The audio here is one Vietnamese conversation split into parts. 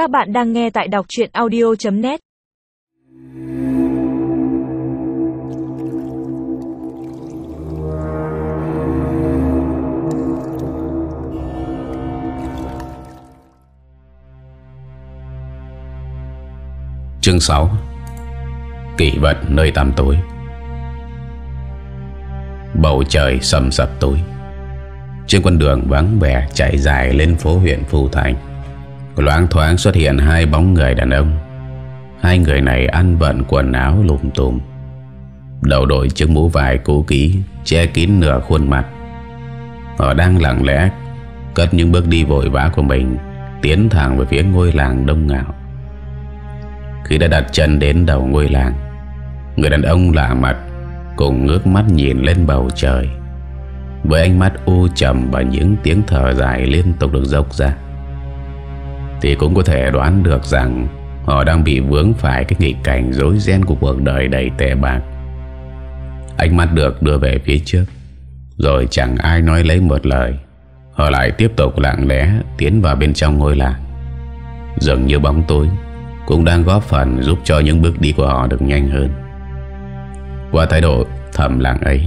Các bạn đang nghe tại đọc chuyện audio.net Chương 6 Kỷ vật nơi tăm tối. Bầu trời sầm sập tối. Trên con đường vắng vẻ chạy dài lên phố huyện Phù Thành Loáng thoáng xuất hiện hai bóng người đàn ông. Hai người này ăn vận quần áo lùm tùm. Đầu đội chiếc mũ vải cũ kỹ, Che kín nửa khuôn mặt. Họ đang lặng lẽ Cất những bước đi vội vã của mình, Tiến thẳng về phía ngôi làng đông ngạo. Khi đã đặt chân đến đầu ngôi làng, Người đàn ông lạ mặt Cùng ngước mắt nhìn lên bầu trời. Với ánh mắt u trầm Và những tiếng thở dài liên tục được dốc ra thì cũng có thể đoán được rằng Họ đang bị vướng phải cái nghịch cảnh rối ren của cuộc đời đầy tệ bạc. Ánh mắt được đưa về phía trước, Rồi chẳng ai nói lấy một lời. Họ lại tiếp tục lặng lẽ tiến vào bên trong ngôi làng. Dường như bóng tối Cũng đang góp phần giúp cho những bước đi của họ được nhanh hơn. Qua thái độ thầm lặng ấy,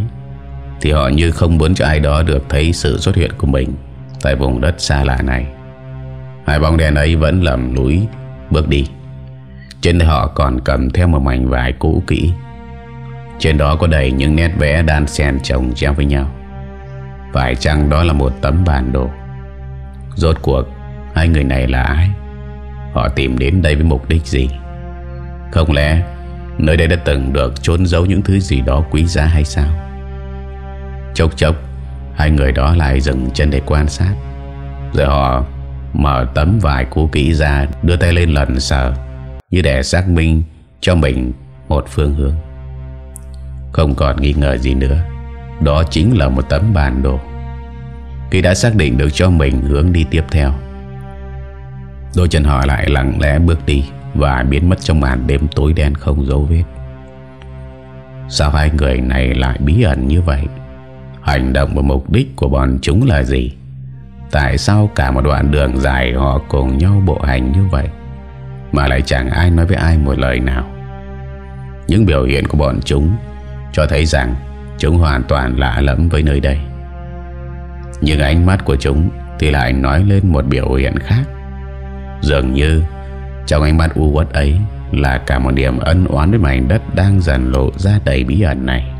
Thì họ như không muốn cho ai đó được thấy sự xuất hiện của mình Tại vùng đất xa lạ này. Hai bóng đèn ấy vẫn lầm lũi, bước đi. Trên tay họ còn cầm theo một mảnh vải cũ kỹ. Trên đó có đầy những nét vẽ đan xen chồng chéo với nhau. Phải chăng đó là một tấm bản đồ. Rốt cuộc, Hai người này là ai? Họ tìm đến đây với mục đích gì? Không lẽ Nơi đây đã từng được trốn giấu những thứ gì đó quý giá hay sao? Chốc chốc, Hai người đó lại dừng chân để quan sát. Rồi họ Mở tấm vải cũ kỹ ra Đưa tay lên lần sờ, Như để xác minh cho mình Một phương hướng. Không còn nghi ngờ gì nữa, Đó chính là một tấm bản đồ. Khi đã xác định được cho mình hướng đi tiếp theo. Đôi chân họ lại lặng lẽ bước đi Và biến mất trong màn đêm tối đen không dấu vết. Sao hai người này lại bí ẩn như vậy? Hành động và mục đích của bọn chúng là gì? Tại sao cả một đoạn đường dài Họ cùng nhau bộ hành như vậy, Mà lại chẳng ai nói với ai một lời nào. Những biểu hiện của bọn chúng Cho thấy rằng Chúng hoàn toàn lạ lẫm với nơi đây. Nhưng ánh mắt của chúng Thì lại nói lên một biểu hiện khác. Dường như Trong ánh mắt u uất ấy Là cả một điểm ân oán với mảnh đất Đang dần lộ ra đầy bí ẩn này.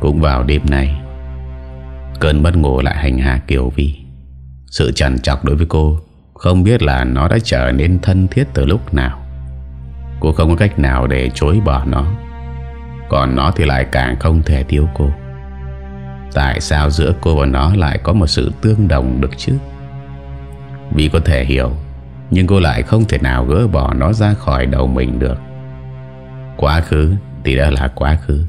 Cũng vào đêm này Cơn mất ngủ lại hành hạ Kiều Vi. Sự trần trọc đối với cô Không biết là nó đã trở nên thân thiết từ lúc nào. Cô không có cách nào để chối bỏ nó. Còn nó thì lại càng không thể thiếu cô. Tại sao giữa cô và nó lại có một sự tương đồng được chứ? Vì có thể hiểu, Nhưng cô lại không thể nào gỡ bỏ nó ra khỏi đầu mình được. Quá khứ thì đã là quá khứ.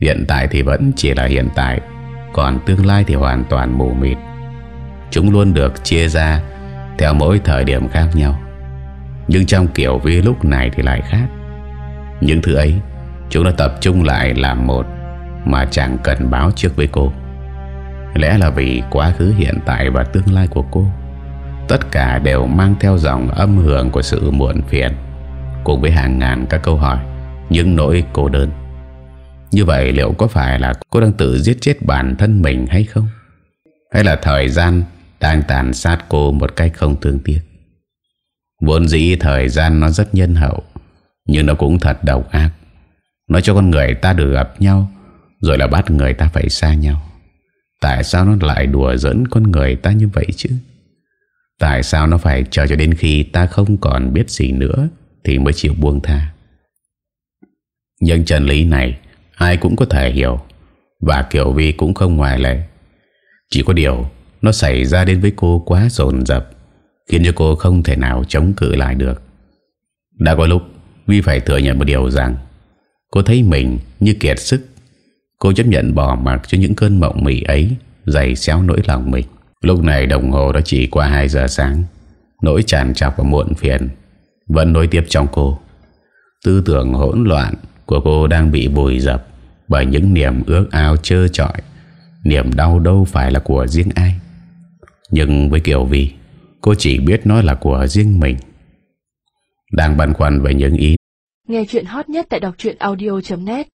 Hiện tại thì vẫn chỉ là hiện tại. Còn tương lai thì hoàn toàn mù mịt. Chúng luôn được chia ra Theo mỗi thời điểm khác nhau. Nhưng trong kiểu vi lúc này thì lại khác. Những thứ ấy, Chúng đã tập trung lại làm một Mà chẳng cần báo trước với cô. Lẽ là vì quá khứ, hiện tại và tương lai của cô. Tất cả đều mang theo dòng âm hưởng của sự muộn phiền, Cùng với hàng ngàn các câu hỏi, Những nỗi cô đơn. Như vậy liệu có phải là cô đang tự giết chết bản thân mình hay không? Hay là thời gian đang tàn sát cô một cách không thương tiếc? Vốn dĩ thời gian nó rất nhân hậu, Nhưng nó cũng thật độc ác Nó cho con người ta được gặp nhau, Rồi là bắt người ta phải xa nhau Tại sao nó lại đùa dẫn con người ta như vậy chứ? Tại sao nó phải chờ cho đến khi ta không còn biết gì nữa Thì mới chịu buông tha Nhưng chân lý này Ai cũng có thể hiểu, Và Kiều Vi cũng không ngoài lệ. Chỉ có điều, Nó xảy ra đến với cô quá dồn dập, Khiến cho cô không thể nào chống cự lại được. Đã có lúc, Vi phải thừa nhận một điều rằng, Cô thấy mình như kiệt sức. Cô chấp nhận bỏ mặc cho những cơn mộng mị ấy Dày xéo nỗi lòng mình. Lúc này đồng hồ đã chỉ qua 2 giờ sáng, Nỗi tràn trọc và muộn phiền Vẫn nối tiếp trong cô. Tư tưởng hỗn loạn của cô đang bị vùi dập Bởi những niềm ước ao trơ trọi Niềm đau đâu phải là của riêng ai. Nhưng với Kiều Vi Cô chỉ biết nó là của riêng mình. Đang băn khoăn về những ý Nghe chuyện hot nhất tại đọc audio.net